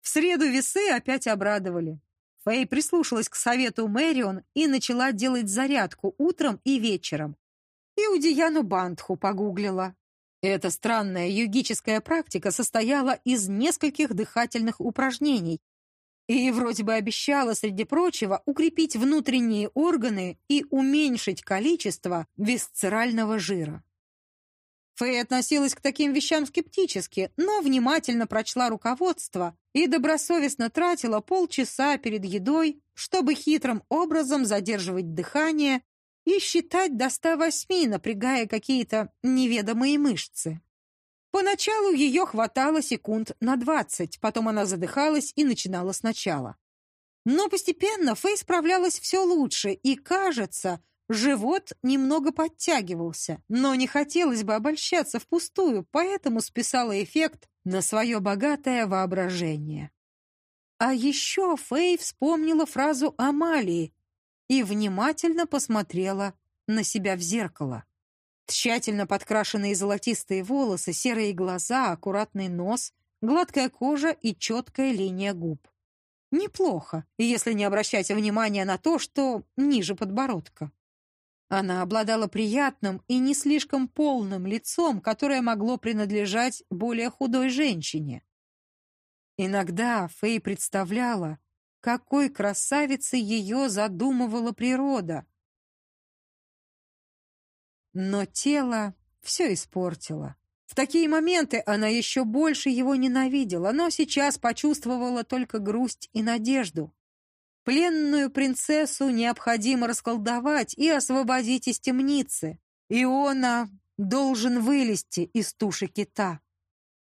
В среду весы опять обрадовали. Фэй прислушалась к совету Мэрион и начала делать зарядку утром и вечером. И Удияну Бандху погуглила. Эта странная йогическая практика состояла из нескольких дыхательных упражнений и вроде бы обещала, среди прочего, укрепить внутренние органы и уменьшить количество висцерального жира. Фэй относилась к таким вещам скептически, но внимательно прочла руководство и добросовестно тратила полчаса перед едой, чтобы хитрым образом задерживать дыхание и считать до 108, напрягая какие-то неведомые мышцы. Поначалу ее хватало секунд на 20, потом она задыхалась и начинала сначала. Но постепенно Фэй справлялась все лучше, и, кажется, живот немного подтягивался, но не хотелось бы обольщаться впустую, поэтому списала эффект на свое богатое воображение. А еще Фэй вспомнила фразу Амалии и внимательно посмотрела на себя в зеркало. Тщательно подкрашенные золотистые волосы, серые глаза, аккуратный нос, гладкая кожа и четкая линия губ. Неплохо, если не обращать внимания на то, что ниже подбородка. Она обладала приятным и не слишком полным лицом, которое могло принадлежать более худой женщине. Иногда Фэй представляла, какой красавицей ее задумывала природа. Но тело все испортило. В такие моменты она еще больше его ненавидела, но сейчас почувствовала только грусть и надежду. Пленную принцессу необходимо расколдовать и освободить из темницы. Иона должен вылезти из туши кита.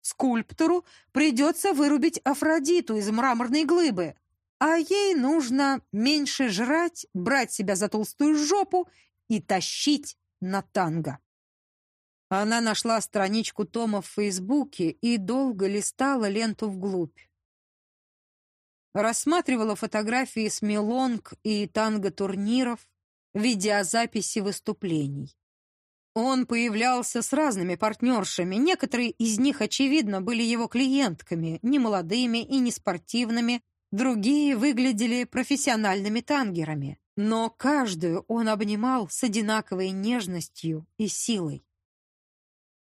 Скульптору придется вырубить Афродиту из мраморной глыбы, а ей нужно меньше жрать, брать себя за толстую жопу и тащить на танго. Она нашла страничку Тома в Фейсбуке и долго листала ленту вглубь рассматривала фотографии с мелонг и танго-турниров, видеозаписи выступлений. Он появлялся с разными партнершами, некоторые из них, очевидно, были его клиентками, не молодыми и не спортивными, другие выглядели профессиональными тангерами, но каждую он обнимал с одинаковой нежностью и силой.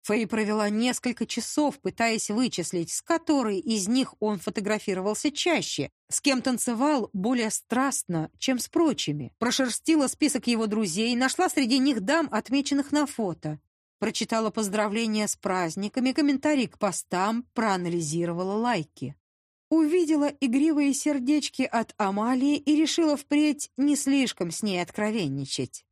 Фэй провела несколько часов, пытаясь вычислить, с которой из них он фотографировался чаще, с кем танцевал более страстно, чем с прочими. Прошерстила список его друзей, нашла среди них дам, отмеченных на фото. Прочитала поздравления с праздниками, комментарии к постам, проанализировала лайки. Увидела игривые сердечки от Амалии и решила впредь не слишком с ней откровенничать.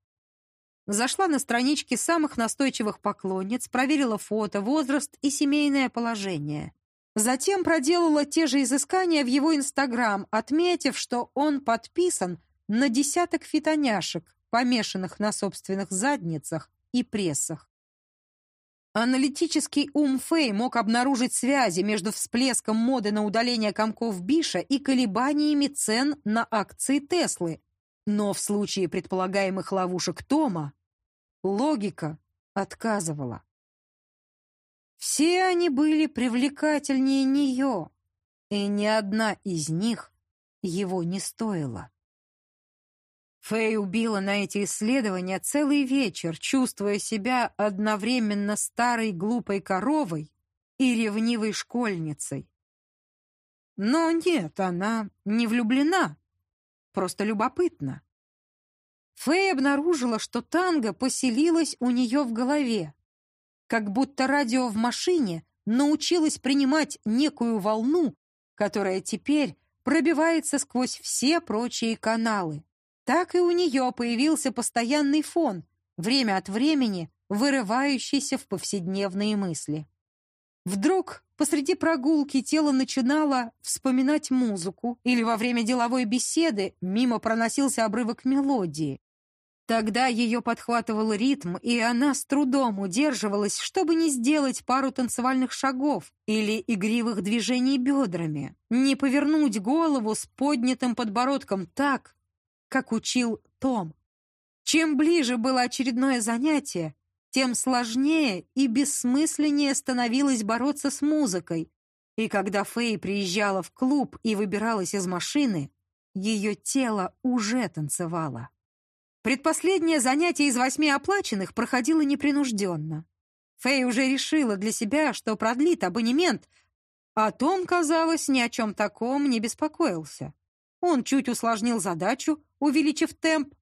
Зашла на странички самых настойчивых поклонниц, проверила фото, возраст и семейное положение. Затем проделала те же изыскания в его Инстаграм, отметив, что он подписан на десяток фитоняшек, помешанных на собственных задницах и прессах. Аналитический ум Фэй мог обнаружить связи между всплеском моды на удаление комков Биша и колебаниями цен на акции Теслы, но в случае предполагаемых ловушек Тома логика отказывала. Все они были привлекательнее нее, и ни одна из них его не стоила. Фэй убила на эти исследования целый вечер, чувствуя себя одновременно старой глупой коровой и ревнивой школьницей. Но нет, она не влюблена, просто любопытна. Фэй обнаружила, что танго поселилась у нее в голове, как будто радио в машине научилось принимать некую волну, которая теперь пробивается сквозь все прочие каналы. Так и у нее появился постоянный фон, время от времени вырывающийся в повседневные мысли. Вдруг посреди прогулки тело начинало вспоминать музыку, или во время деловой беседы мимо проносился обрывок мелодии. Тогда ее подхватывал ритм, и она с трудом удерживалась, чтобы не сделать пару танцевальных шагов или игривых движений бедрами, не повернуть голову с поднятым подбородком так, как учил Том. Чем ближе было очередное занятие, тем сложнее и бессмысленнее становилось бороться с музыкой. И когда Фэй приезжала в клуб и выбиралась из машины, ее тело уже танцевало. Предпоследнее занятие из восьми оплаченных проходило непринужденно. Фэй уже решила для себя, что продлит абонемент, а Том, казалось, ни о чем таком не беспокоился. Он чуть усложнил задачу, увеличив темп,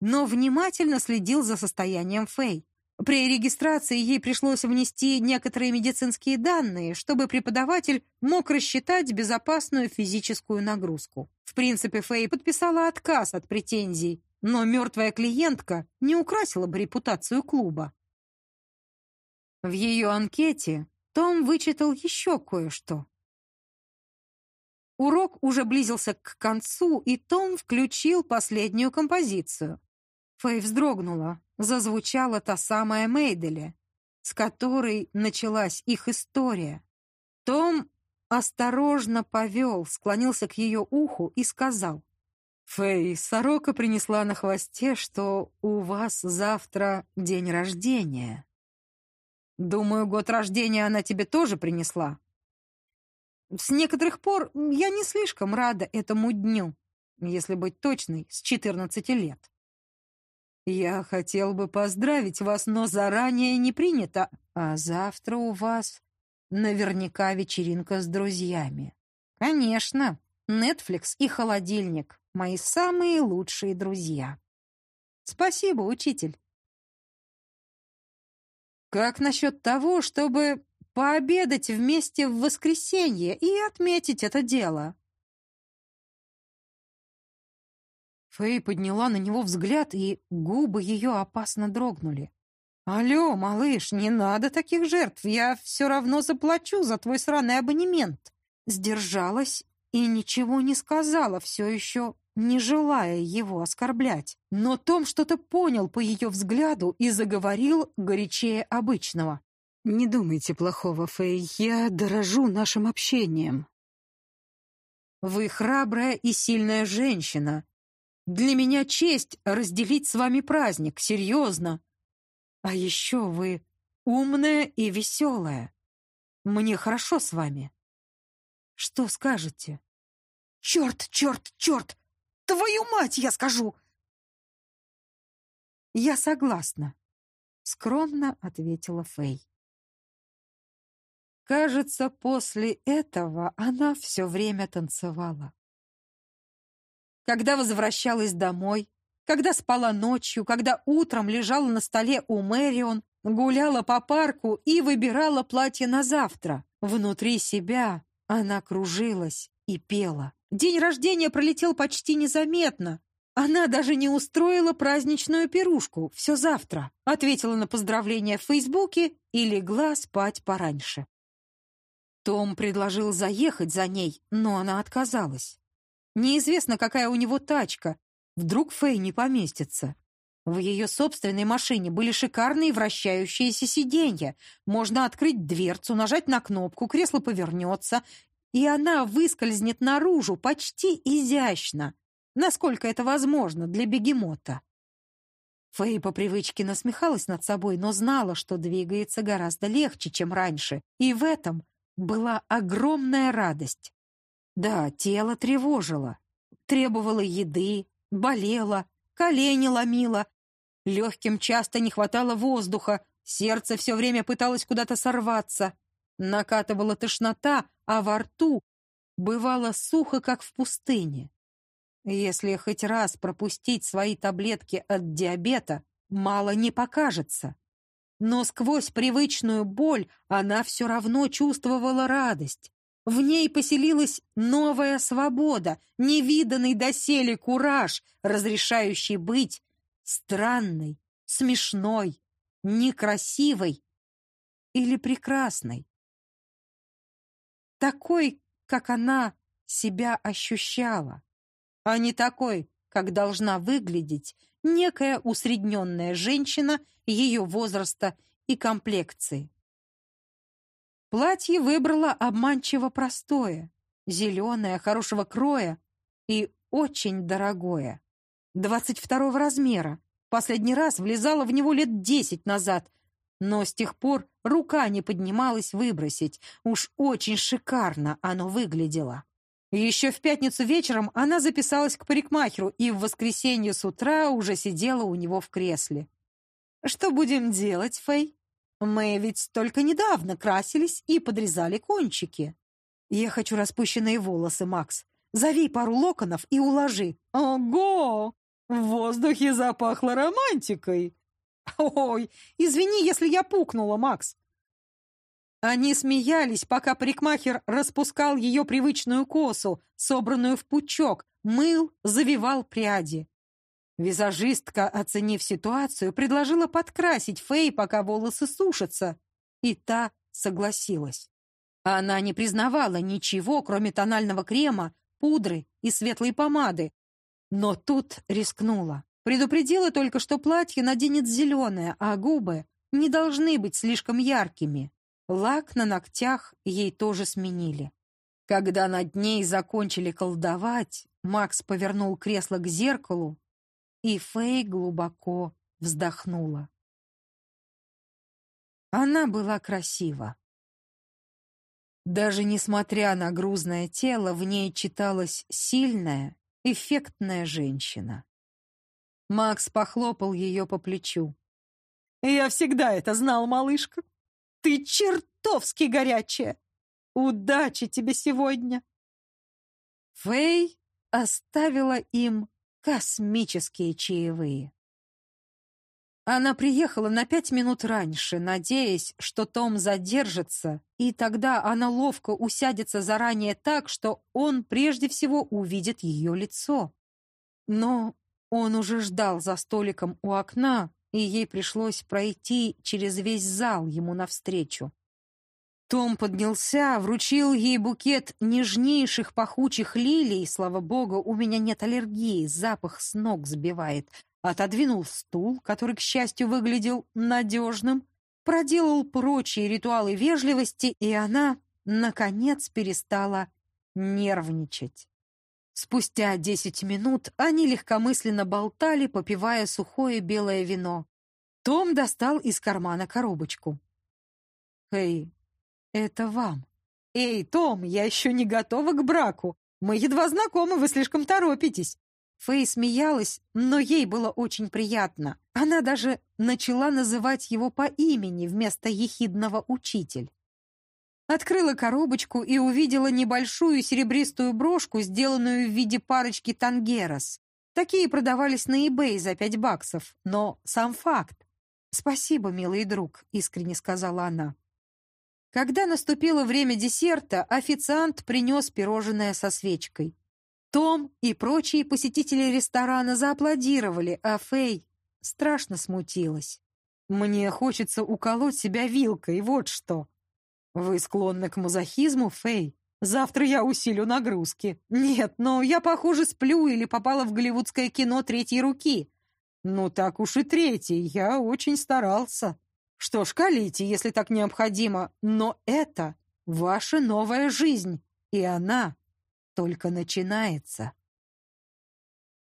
но внимательно следил за состоянием Фэй. При регистрации ей пришлось внести некоторые медицинские данные, чтобы преподаватель мог рассчитать безопасную физическую нагрузку. В принципе, Фэй подписала отказ от претензий, но мертвая клиентка не украсила бы репутацию клуба. В ее анкете Том вычитал еще кое-что. Урок уже близился к концу, и Том включил последнюю композицию. Фэй вздрогнула. Зазвучала та самая Мейделе, с которой началась их история. Том осторожно повел, склонился к ее уху и сказал. «Фэй, сорока принесла на хвосте, что у вас завтра день рождения». «Думаю, год рождения она тебе тоже принесла». «С некоторых пор я не слишком рада этому дню, если быть точной, с 14 лет». «Я хотел бы поздравить вас, но заранее не принято. А завтра у вас наверняка вечеринка с друзьями». «Конечно. Нетфликс и холодильник. Мои самые лучшие друзья». «Спасибо, учитель». Как насчет того, чтобы пообедать вместе в воскресенье и отметить это дело? Фэй подняла на него взгляд, и губы ее опасно дрогнули. «Алло, малыш, не надо таких жертв, я все равно заплачу за твой сраный абонемент». Сдержалась и ничего не сказала, все еще не желая его оскорблять. Но Том что-то понял по ее взгляду и заговорил горячее обычного. «Не думайте плохого, Фэй, я дорожу нашим общением». «Вы храбрая и сильная женщина. Для меня честь разделить с вами праздник, серьезно. А еще вы умная и веселая. Мне хорошо с вами. Что скажете?» «Черт, черт, черт! Твою мать, я скажу!» «Я согласна», — скромно ответила Фэй. Кажется, после этого она все время танцевала. Когда возвращалась домой, когда спала ночью, когда утром лежала на столе у Мэрион, гуляла по парку и выбирала платье на завтра. Внутри себя она кружилась и пела. День рождения пролетел почти незаметно. Она даже не устроила праздничную пирушку. Все завтра. Ответила на поздравления в Фейсбуке и легла спать пораньше. Том предложил заехать за ней, но она отказалась. Неизвестно, какая у него тачка. Вдруг Фэй не поместится. В ее собственной машине были шикарные вращающиеся сиденья. Можно открыть дверцу, нажать на кнопку, кресло повернется, и она выскользнет наружу почти изящно, насколько это возможно для бегемота. Фэй по привычке насмехалась над собой, но знала, что двигается гораздо легче, чем раньше, и в этом была огромная радость. Да, тело тревожило, требовало еды, болело, колени ломило, легким часто не хватало воздуха, сердце все время пыталось куда-то сорваться, накатывала тошнота, а во рту бывало сухо, как в пустыне. Если хоть раз пропустить свои таблетки от диабета, мало не покажется. Но сквозь привычную боль она все равно чувствовала радость. В ней поселилась новая свобода, невиданный доселе кураж, разрешающий быть странной, смешной, некрасивой или прекрасной такой, как она себя ощущала, а не такой, как должна выглядеть некая усредненная женщина ее возраста и комплекции. Платье выбрала обманчиво простое, зеленое, хорошего кроя и очень дорогое. 22 размера. Последний раз влезала в него лет десять назад, но с тех пор рука не поднималась выбросить. Уж очень шикарно оно выглядело. Еще в пятницу вечером она записалась к парикмахеру и в воскресенье с утра уже сидела у него в кресле. «Что будем делать, Фэй? Мы ведь только недавно красились и подрезали кончики. Я хочу распущенные волосы, Макс. Зови пару локонов и уложи». «Ого! В воздухе запахло романтикой!» «Ой, извини, если я пукнула, Макс!» Они смеялись, пока парикмахер распускал ее привычную косу, собранную в пучок, мыл, завивал пряди. Визажистка, оценив ситуацию, предложила подкрасить Фэй, пока волосы сушатся, и та согласилась. Она не признавала ничего, кроме тонального крема, пудры и светлой помады, но тут рискнула. Предупредила только, что платье наденет зеленое, а губы не должны быть слишком яркими. Лак на ногтях ей тоже сменили. Когда над ней закончили колдовать, Макс повернул кресло к зеркалу, и Фэй глубоко вздохнула. Она была красива. Даже несмотря на грузное тело, в ней читалась сильная, эффектная женщина. Макс похлопал ее по плечу. «Я всегда это знал, малышка. Ты чертовски горячая. Удачи тебе сегодня!» Фэй оставила им космические чаевые. Она приехала на пять минут раньше, надеясь, что Том задержится, и тогда она ловко усядется заранее так, что он прежде всего увидит ее лицо. Но он уже ждал за столиком у окна, и ей пришлось пройти через весь зал ему навстречу. Том поднялся, вручил ей букет нежнейших пахучих лилий. Слава богу, у меня нет аллергии, запах с ног сбивает. Отодвинул стул, который, к счастью, выглядел надежным, проделал прочие ритуалы вежливости, и она, наконец, перестала нервничать. Спустя десять минут они легкомысленно болтали, попивая сухое белое вино. Том достал из кармана коробочку. «Эй, это вам». «Эй, Том, я еще не готова к браку. Мы едва знакомы, вы слишком торопитесь». Фэй смеялась, но ей было очень приятно. Она даже начала называть его по имени вместо ехидного «учитель». Открыла коробочку и увидела небольшую серебристую брошку, сделанную в виде парочки тангерос. Такие продавались на eBay за пять баксов, но сам факт. «Спасибо, милый друг», — искренне сказала она. Когда наступило время десерта, официант принес пирожное со свечкой. Том и прочие посетители ресторана зааплодировали, а Фэй страшно смутилась. «Мне хочется уколоть себя вилкой, вот что», «Вы склонны к мазохизму, Фэй? Завтра я усилю нагрузки. Нет, но я, похоже, сплю или попала в голливудское кино третьей руки. Ну, так уж и третий, я очень старался. Что ж, колите, если так необходимо, но это ваша новая жизнь, и она только начинается».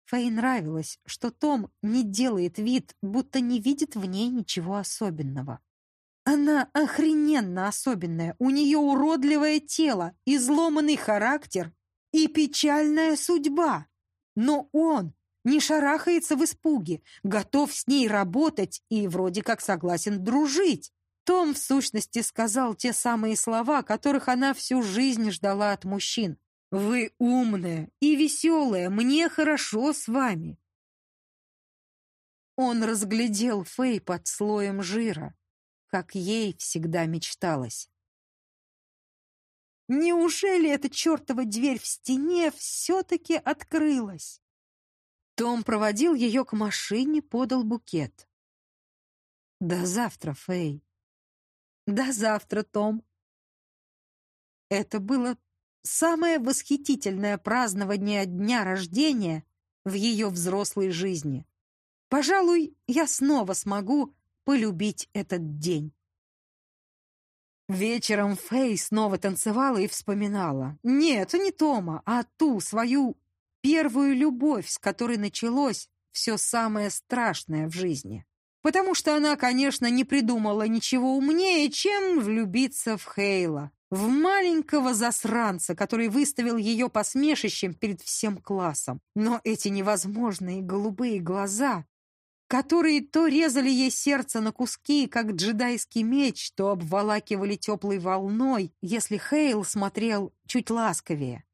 Фэй нравилось, что Том не делает вид, будто не видит в ней ничего особенного. Она охрененно особенная, у нее уродливое тело, изломанный характер и печальная судьба. Но он не шарахается в испуге, готов с ней работать и вроде как согласен дружить. Том, в сущности, сказал те самые слова, которых она всю жизнь ждала от мужчин. «Вы умная и веселая, мне хорошо с вами». Он разглядел Фэй под слоем жира как ей всегда мечталось. Неужели эта чертова дверь в стене все-таки открылась? Том проводил ее к машине, подал букет. «До завтра, Фэй». «До завтра, Том». Это было самое восхитительное празднование дня рождения в ее взрослой жизни. Пожалуй, я снова смогу полюбить этот день. Вечером Фэй снова танцевала и вспоминала. Нет, не Тома, а ту свою первую любовь, с которой началось все самое страшное в жизни. потому что она, конечно, не придумала ничего умнее, чем влюбиться в Хейла, в маленького засранца, который выставил ее посмешищем перед всем классом. Но эти невозможные голубые глаза, которые то резали ей сердце на куски, как джедайский меч, то обволакивали теплой волной, если Хейл смотрел чуть ласковее.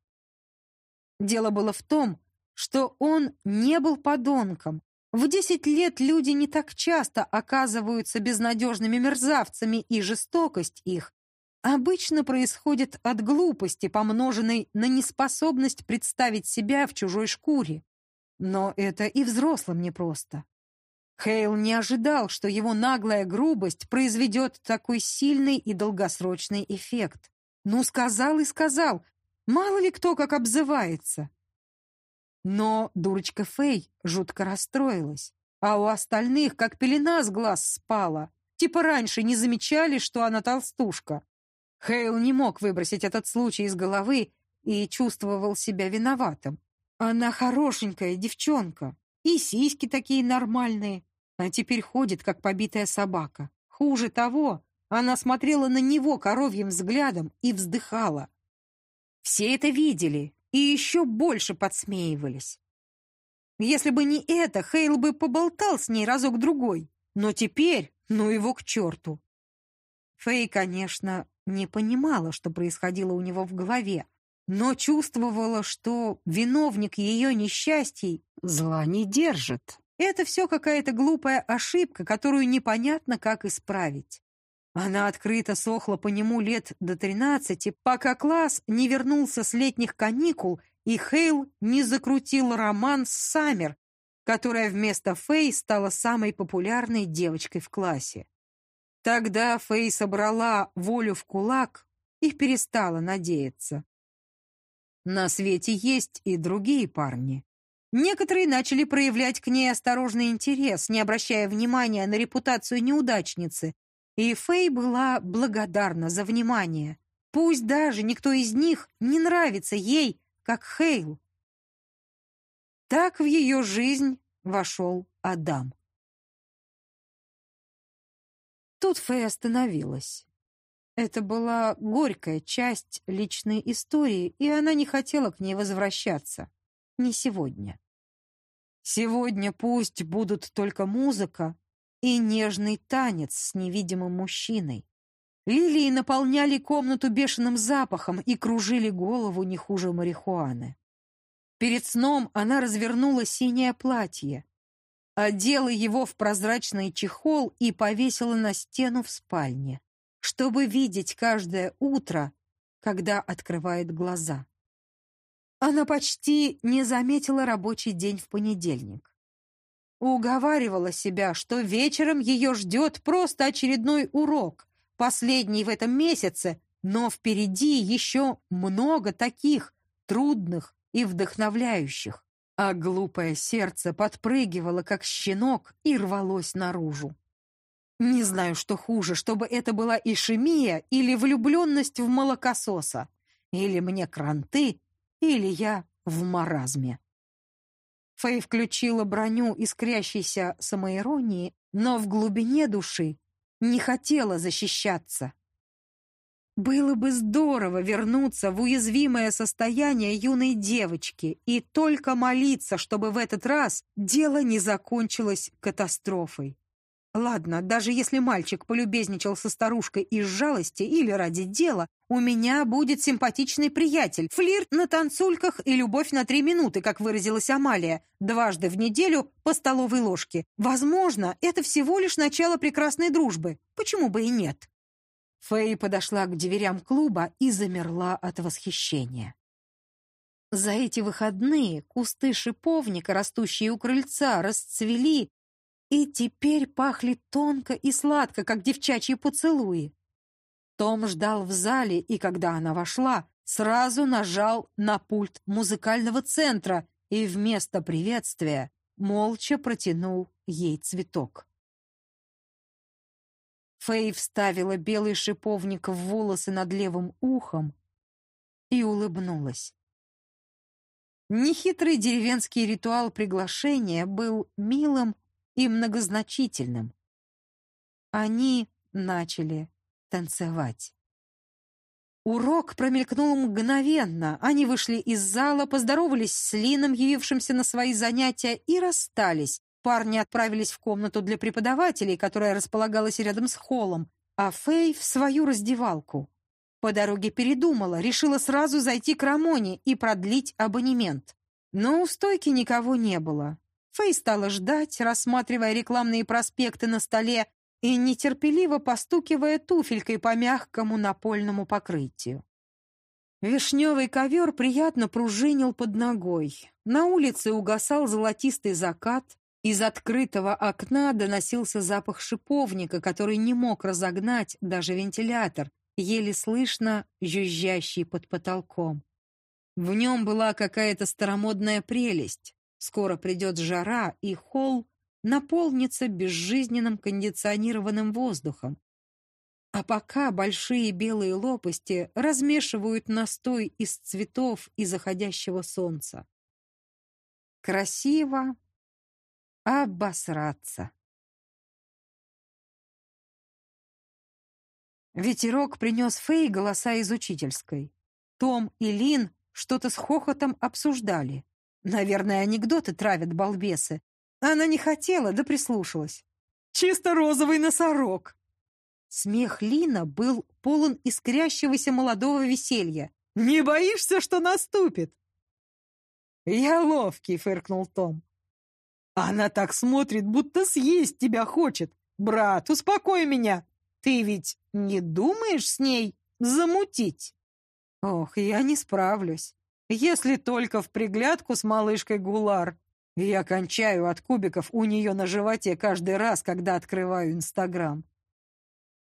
Дело было в том, что он не был подонком, в десять лет люди не так часто оказываются безнадежными мерзавцами, и жестокость их обычно происходит от глупости, помноженной на неспособность представить себя в чужой шкуре. Но это и взрослым непросто. Хейл не ожидал, что его наглая грубость произведет такой сильный и долгосрочный эффект. Ну, сказал и сказал, мало ли кто как обзывается. Но дурочка Фэй жутко расстроилась, а у остальных как пелена с глаз спала. Типа раньше не замечали, что она толстушка. Хейл не мог выбросить этот случай из головы и чувствовал себя виноватым. Она хорошенькая девчонка, и сиськи такие нормальные, а теперь ходит, как побитая собака. Хуже того, она смотрела на него коровьим взглядом и вздыхала. Все это видели, и еще больше подсмеивались. Если бы не это, Хейл бы поболтал с ней разок-другой. Но теперь, ну его к черту. Фэй, конечно, не понимала, что происходило у него в голове, но чувствовала, что виновник ее несчастий зла не держит. Это все какая-то глупая ошибка, которую непонятно, как исправить. Она открыто сохла по нему лет до тринадцати, пока класс не вернулся с летних каникул, и Хейл не закрутил роман с Саммер, которая вместо Фэй стала самой популярной девочкой в классе. Тогда Фэй собрала волю в кулак и перестала надеяться. На свете есть и другие парни. Некоторые начали проявлять к ней осторожный интерес, не обращая внимания на репутацию неудачницы, и Фэй была благодарна за внимание. Пусть даже никто из них не нравится ей, как Хейл. Так в ее жизнь вошел Адам. Тут Фэй остановилась. Это была горькая часть личной истории, и она не хотела к ней возвращаться. Не сегодня. Сегодня пусть будут только музыка, и нежный танец с невидимым мужчиной. Лилии наполняли комнату бешеным запахом и кружили голову не хуже марихуаны. Перед сном она развернула синее платье, одела его в прозрачный чехол и повесила на стену в спальне, чтобы видеть каждое утро, когда открывает глаза. Она почти не заметила рабочий день в понедельник. Уговаривала себя, что вечером ее ждет просто очередной урок, последний в этом месяце, но впереди еще много таких трудных и вдохновляющих. А глупое сердце подпрыгивало, как щенок, и рвалось наружу. Не знаю, что хуже, чтобы это была ишемия или влюбленность в молокососа. Или мне кранты, или я в маразме. Фэй включила броню искрящейся самоиронии, но в глубине души не хотела защищаться. Было бы здорово вернуться в уязвимое состояние юной девочки и только молиться, чтобы в этот раз дело не закончилось катастрофой. Ладно, даже если мальчик полюбезничал со старушкой из жалости или ради дела, у меня будет симпатичный приятель, флирт на танцульках и любовь на три минуты, как выразилась Амалия, дважды в неделю по столовой ложке. Возможно, это всего лишь начало прекрасной дружбы. Почему бы и нет? Фэй подошла к дверям клуба и замерла от восхищения. За эти выходные кусты шиповника, растущие у крыльца, расцвели и теперь пахли тонко и сладко, как девчачьи поцелуи. Том ждал в зале, и когда она вошла, сразу нажал на пульт музыкального центра и вместо приветствия молча протянул ей цветок. Фэй вставила белый шиповник в волосы над левым ухом и улыбнулась. Нехитрый деревенский ритуал приглашения был милым и многозначительным. Они начали танцевать. Урок промелькнул мгновенно. Они вышли из зала, поздоровались с Лином, явившимся на свои занятия, и расстались. Парни отправились в комнату для преподавателей, которая располагалась рядом с холлом, а Фэй в свою раздевалку. По дороге передумала, решила сразу зайти к Рамоне и продлить абонемент. Но у стойки никого не было. Фэй стала ждать, рассматривая рекламные проспекты на столе и нетерпеливо постукивая туфелькой по мягкому напольному покрытию. Вишневый ковер приятно пружинил под ногой. На улице угасал золотистый закат, из открытого окна доносился запах шиповника, который не мог разогнать даже вентилятор, еле слышно жужжащий под потолком. В нем была какая-то старомодная прелесть. Скоро придет жара, и холл наполнится безжизненным кондиционированным воздухом. А пока большие белые лопасти размешивают настой из цветов и заходящего солнца. Красиво обосраться. Ветерок принес Фэй голоса из учительской. Том и Лин что-то с хохотом обсуждали. Наверное, анекдоты травят балбесы, она не хотела, да прислушалась. «Чисто розовый носорог!» Смех Лина был полон искрящегося молодого веселья. «Не боишься, что наступит?» «Я ловкий», — фыркнул Том. «Она так смотрит, будто съесть тебя хочет. Брат, успокой меня. Ты ведь не думаешь с ней замутить?» «Ох, я не справлюсь. Если только в приглядку с малышкой Гулар. Я кончаю от кубиков у нее на животе каждый раз, когда открываю Инстаграм.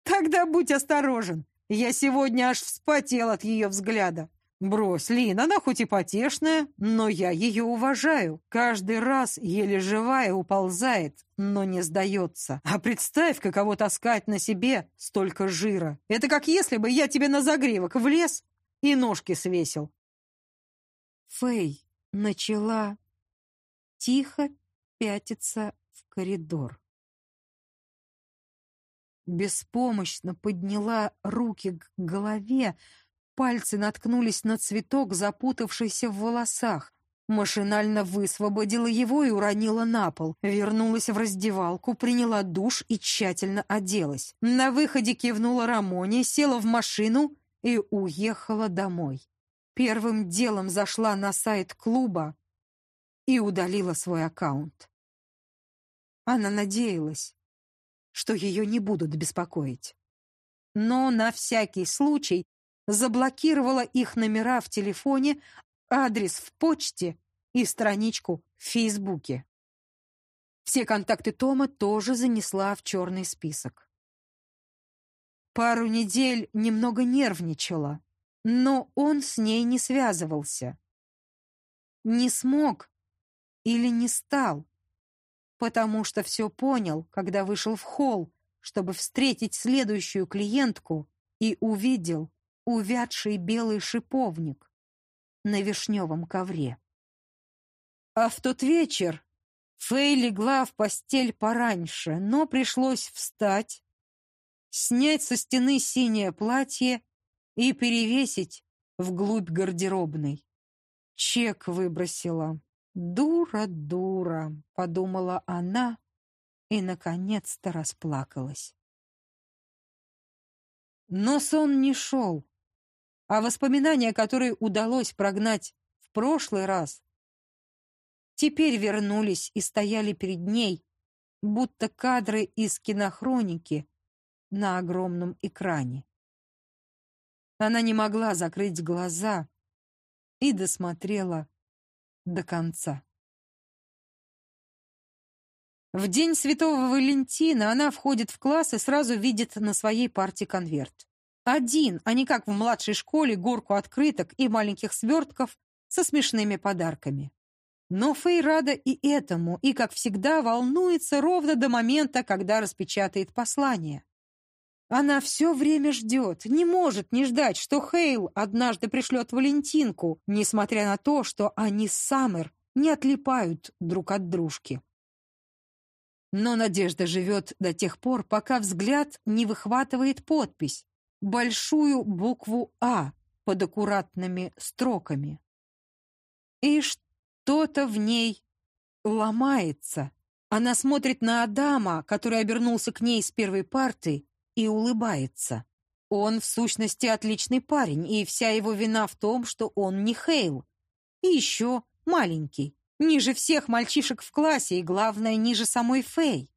Тогда будь осторожен. Я сегодня аж вспотел от ее взгляда. Брось, Лин, она хоть и потешная, но я ее уважаю. Каждый раз еле живая уползает, но не сдается. А представь, каково таскать на себе столько жира. Это как если бы я тебе на загривок влез и ножки свесил. Фэй начала тихо пятится в коридор. Беспомощно подняла руки к голове, пальцы наткнулись на цветок, запутавшийся в волосах. Машинально высвободила его и уронила на пол. Вернулась в раздевалку, приняла душ и тщательно оделась. На выходе кивнула Рамоне, села в машину и уехала домой. Первым делом зашла на сайт клуба, и удалила свой аккаунт. Она надеялась, что ее не будут беспокоить. Но на всякий случай заблокировала их номера в телефоне, адрес в почте и страничку в Фейсбуке. Все контакты Тома тоже занесла в черный список. Пару недель немного нервничала, но он с ней не связывался. Не смог или не стал, потому что все понял, когда вышел в холл, чтобы встретить следующую клиентку и увидел увядший белый шиповник на вишневом ковре. А в тот вечер Фэй легла в постель пораньше, но пришлось встать, снять со стены синее платье и перевесить вглубь гардеробной. Чек выбросила. «Дура, дура», — подумала она и, наконец-то, расплакалась. Но сон не шел, а воспоминания, которые удалось прогнать в прошлый раз, теперь вернулись и стояли перед ней, будто кадры из кинохроники на огромном экране. Она не могла закрыть глаза и досмотрела до конца. В день Святого Валентина она входит в класс и сразу видит на своей парте конверт. Один, а не как в младшей школе, горку открыток и маленьких свертков со смешными подарками. Но Фэй рада и этому, и, как всегда, волнуется ровно до момента, когда распечатает послание. Она все время ждет, не может не ждать, что Хейл однажды пришлет Валентинку, несмотря на то, что они с Саммер не отлипают друг от дружки. Но надежда живет до тех пор, пока взгляд не выхватывает подпись, большую букву «А» под аккуратными строками. И что-то в ней ломается. Она смотрит на Адама, который обернулся к ней с первой парты, и улыбается. Он, в сущности, отличный парень, и вся его вина в том, что он не Хейл. И еще маленький, ниже всех мальчишек в классе, и, главное, ниже самой Фэй.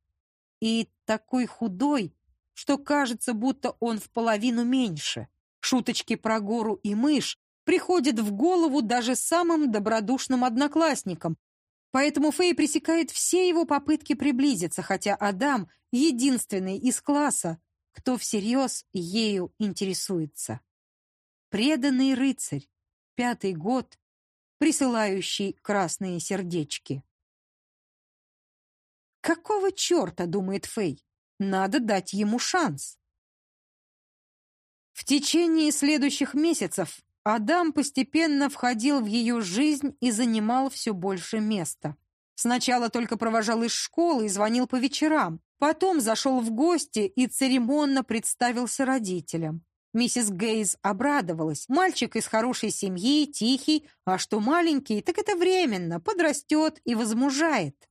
И такой худой, что кажется, будто он в половину меньше. Шуточки про гору и мышь приходят в голову даже самым добродушным одноклассникам, поэтому Фэй пресекает все его попытки приблизиться, хотя Адам — единственный из класса, кто всерьез ею интересуется. Преданный рыцарь, пятый год, присылающий красные сердечки. Какого черта, думает Фэй, надо дать ему шанс. В течение следующих месяцев Адам постепенно входил в ее жизнь и занимал все больше места. Сначала только провожал из школы и звонил по вечерам, Потом зашел в гости и церемонно представился родителям. Миссис Гейз обрадовалась. Мальчик из хорошей семьи, тихий, а что маленький, так это временно, подрастет и возмужает.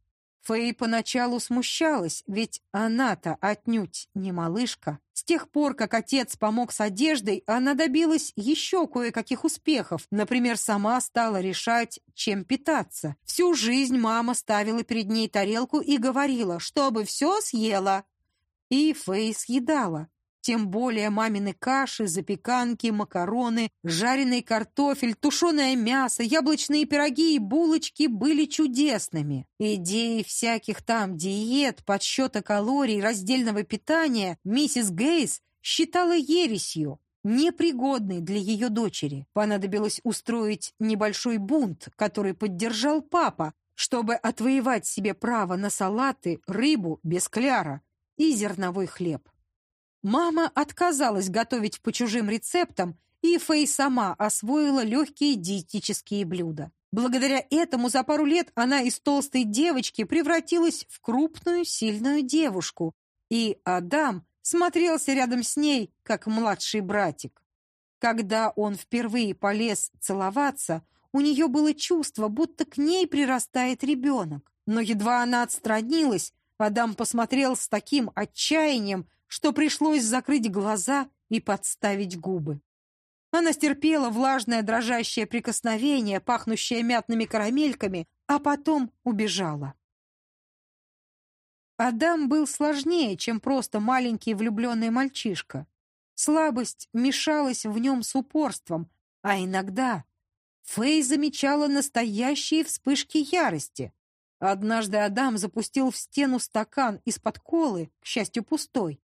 Фэй поначалу смущалась, ведь она-то отнюдь не малышка. С тех пор, как отец помог с одеждой, она добилась еще кое-каких успехов. Например, сама стала решать, чем питаться. Всю жизнь мама ставила перед ней тарелку и говорила, чтобы все съела. И Фэй съедала. Тем более мамины каши, запеканки, макароны, жареный картофель, тушеное мясо, яблочные пироги и булочки были чудесными. Идеи всяких там диет, подсчета калорий, раздельного питания миссис Гейс считала ересью, непригодной для ее дочери. Понадобилось устроить небольшой бунт, который поддержал папа, чтобы отвоевать себе право на салаты, рыбу без кляра и зерновой хлеб. Мама отказалась готовить по чужим рецептам, и Фэй сама освоила легкие диетические блюда. Благодаря этому за пару лет она из толстой девочки превратилась в крупную, сильную девушку, и Адам смотрелся рядом с ней, как младший братик. Когда он впервые полез целоваться, у нее было чувство, будто к ней прирастает ребенок. Но едва она отстранилась, Адам посмотрел с таким отчаянием, что пришлось закрыть глаза и подставить губы. Она стерпела влажное дрожащее прикосновение, пахнущее мятными карамельками, а потом убежала. Адам был сложнее, чем просто маленький влюбленный мальчишка. Слабость мешалась в нем с упорством, а иногда Фэй замечала настоящие вспышки ярости. Однажды Адам запустил в стену стакан из-под колы, к счастью, пустой.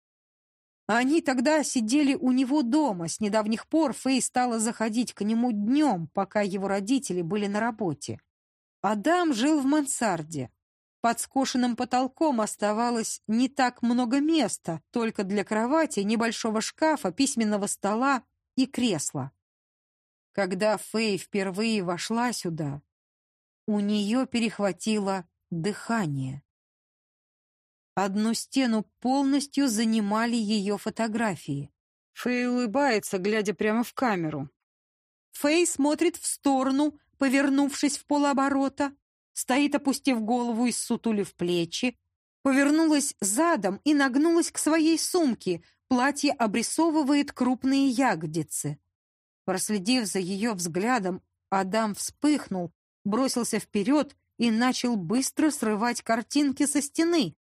Они тогда сидели у него дома. С недавних пор Фэй стала заходить к нему днем, пока его родители были на работе. Адам жил в мансарде. Под скошенным потолком оставалось не так много места, только для кровати, небольшого шкафа, письменного стола и кресла. Когда Фэй впервые вошла сюда, у нее перехватило дыхание. Одну стену полностью занимали ее фотографии. Фэй улыбается, глядя прямо в камеру. Фэй смотрит в сторону, повернувшись в полоборота, стоит, опустив голову и ссутулив плечи, повернулась задом и нагнулась к своей сумке, платье обрисовывает крупные ягодицы. Проследив за ее взглядом, Адам вспыхнул, бросился вперед и начал быстро срывать картинки со стены,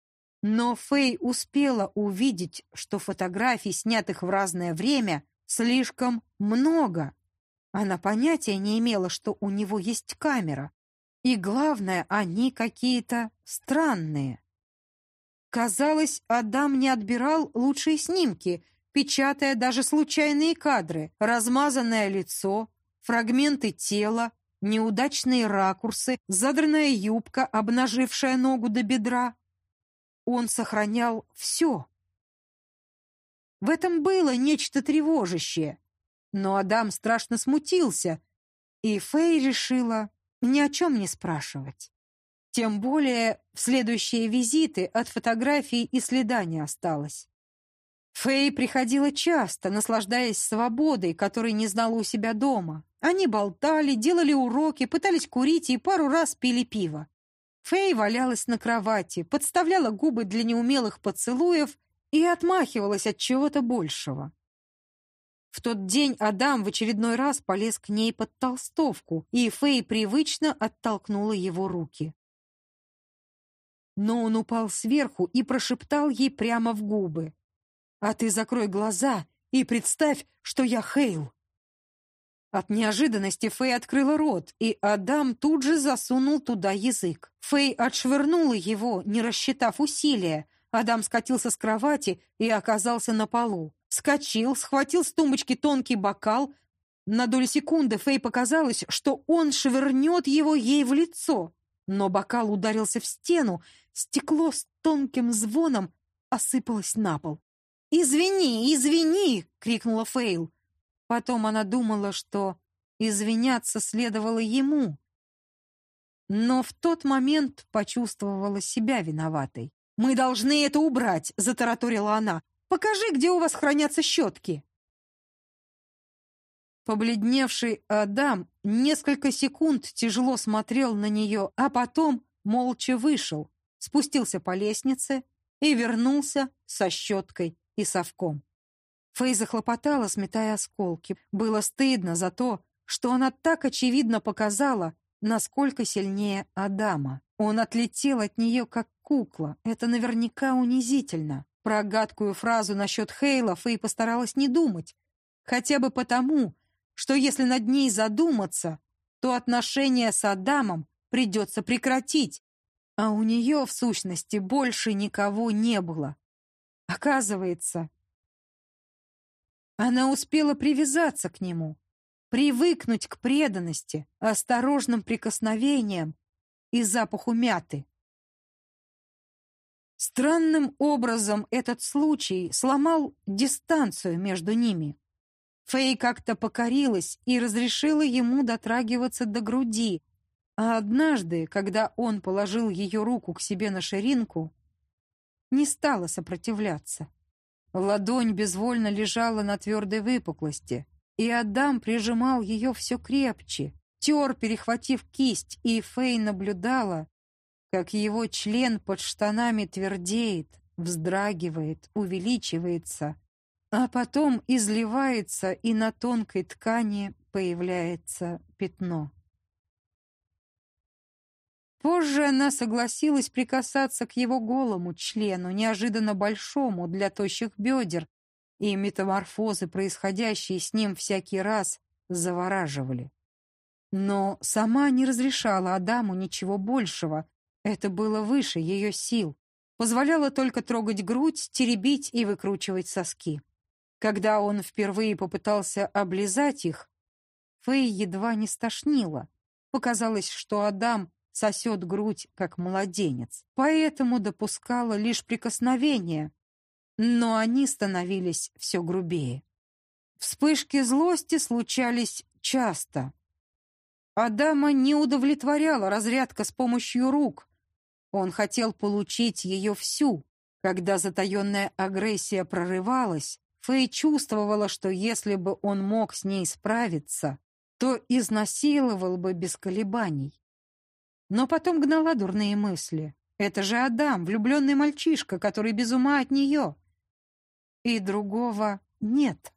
но Фэй успела увидеть, что фотографий, снятых в разное время, слишком много. Она понятия не имела, что у него есть камера. И главное, они какие-то странные. Казалось, Адам не отбирал лучшие снимки, печатая даже случайные кадры, размазанное лицо, фрагменты тела, неудачные ракурсы, задранная юбка, обнажившая ногу до бедра. Он сохранял все. В этом было нечто тревожащее. Но Адам страшно смутился, и Фэй решила ни о чем не спрашивать. Тем более в следующие визиты от фотографий и следа не осталось. Фэй приходила часто, наслаждаясь свободой, которой не знала у себя дома. Они болтали, делали уроки, пытались курить и пару раз пили пиво. Фэй валялась на кровати, подставляла губы для неумелых поцелуев и отмахивалась от чего-то большего. В тот день Адам в очередной раз полез к ней под толстовку, и Фэй привычно оттолкнула его руки. Но он упал сверху и прошептал ей прямо в губы. А ты закрой глаза и представь, что я Хейл. От неожиданности Фэй открыла рот, и Адам тут же засунул туда язык. Фэй отшвырнула его, не рассчитав усилия. Адам скатился с кровати и оказался на полу. Скочил, схватил с тумбочки тонкий бокал. На долю секунды Фэй показалось, что он швырнет его ей в лицо. Но бокал ударился в стену, стекло с тонким звоном осыпалось на пол. «Извини, извини!» — крикнула Фейл. Потом она думала, что извиняться следовало ему. Но в тот момент почувствовала себя виноватой. «Мы должны это убрать!» — затараторила она. «Покажи, где у вас хранятся щетки!» Побледневший Адам несколько секунд тяжело смотрел на нее, а потом молча вышел, спустился по лестнице и вернулся со щеткой и совком. Фэй захлопотала, сметая осколки. Было стыдно за то, что она так очевидно показала, насколько сильнее Адама. Он отлетел от нее, как кукла. Это наверняка унизительно. Про гадкую фразу насчет Хейла Фэй постаралась не думать. Хотя бы потому, что если над ней задуматься, то отношения с Адамом придется прекратить. А у нее, в сущности, больше никого не было. Оказывается, она успела привязаться к нему, привыкнуть к преданности, осторожным прикосновениям и запаху мяты. Странным образом этот случай сломал дистанцию между ними. Фэй как-то покорилась и разрешила ему дотрагиваться до груди, а однажды, когда он положил ее руку к себе на ширинку, не стала сопротивляться. Ладонь безвольно лежала на твердой выпуклости, и Адам прижимал ее все крепче, тер, перехватив кисть, и Фэй наблюдала, как его член под штанами твердеет, вздрагивает, увеличивается, а потом изливается, и на тонкой ткани появляется пятно. Позже она согласилась прикасаться к его голому члену, неожиданно большому для тощих бедер, и метаморфозы, происходящие с ним всякий раз, завораживали. Но сама не разрешала Адаму ничего большего, это было выше ее сил, позволяло только трогать грудь, теребить и выкручивать соски. Когда он впервые попытался облизать их, Фэй едва не стошнила. Показалось, что Адам сосет грудь, как младенец, поэтому допускала лишь прикосновения, но они становились все грубее. Вспышки злости случались часто. Адама не удовлетворяла разрядка с помощью рук. Он хотел получить ее всю. Когда затаенная агрессия прорывалась, Фэй чувствовала, что если бы он мог с ней справиться, то изнасиловал бы без колебаний. Но потом гнала дурные мысли. Это же Адам, влюбленный мальчишка, который без ума от нее. И другого нет.